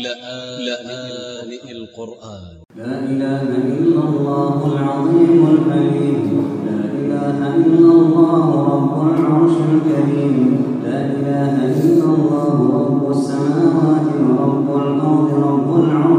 لآن القرآن لا إله إلا الله العظيم الحليم لا إله إلا الله رب العرش الكريم لا إله إلا الله رب السماوات ورب الأرض رب العرش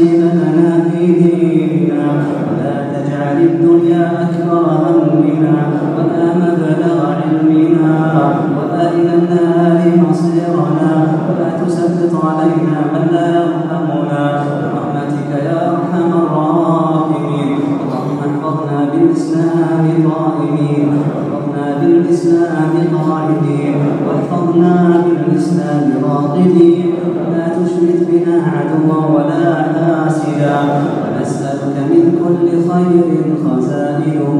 سيبنا كل خير خزائنه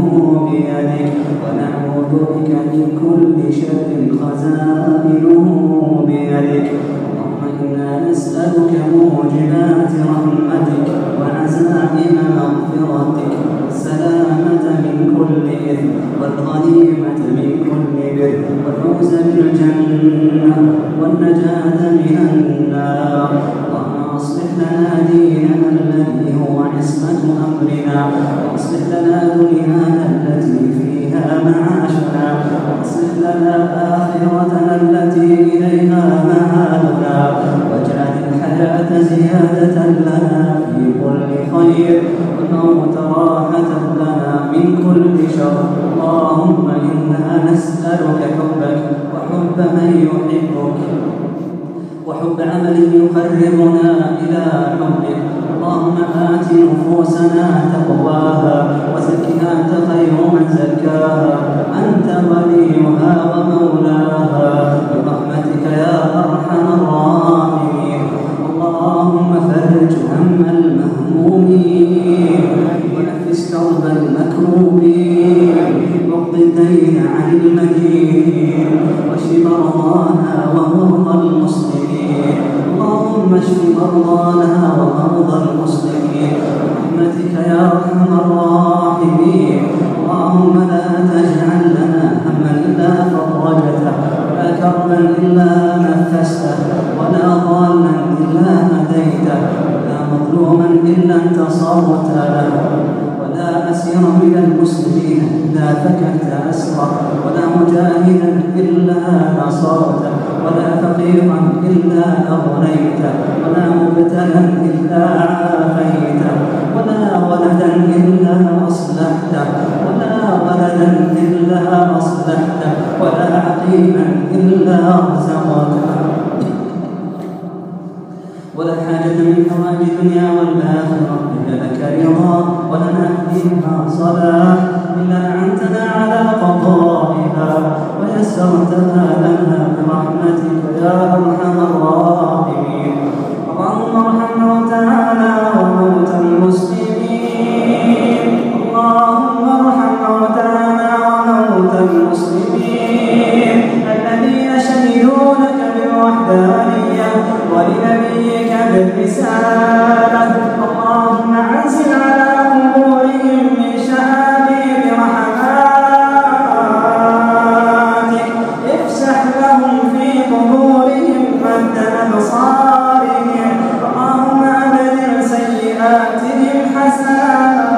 بيده ونعوذ بك من كل شر خزائنه بيدك اللهم إنا نسألك موجبات رحمتك وعزائم مغفرتك والسلامة من كل إثم والغاية أن يقربنا إلا نفسته ولا ضالا إلا هديته ولا مظلوما إلا انتصرت له ولا أسير من المسلمين إلا فككت أسره ولا مجاهدا إلا نصرته ولا فقيرا إلا أغنيته ولا مبتلا إلا عافيته ولا ولدا إلا أصلحته ولا ولدا إلا أصلحته ولا عقيما ولا حاجة من حوائج الدنيا والآخرة إلا لك رضا ولنا فيها صلاح إلا أعنتنا على قضائها ويسرتها لنا برحمتك يا أرحم عسى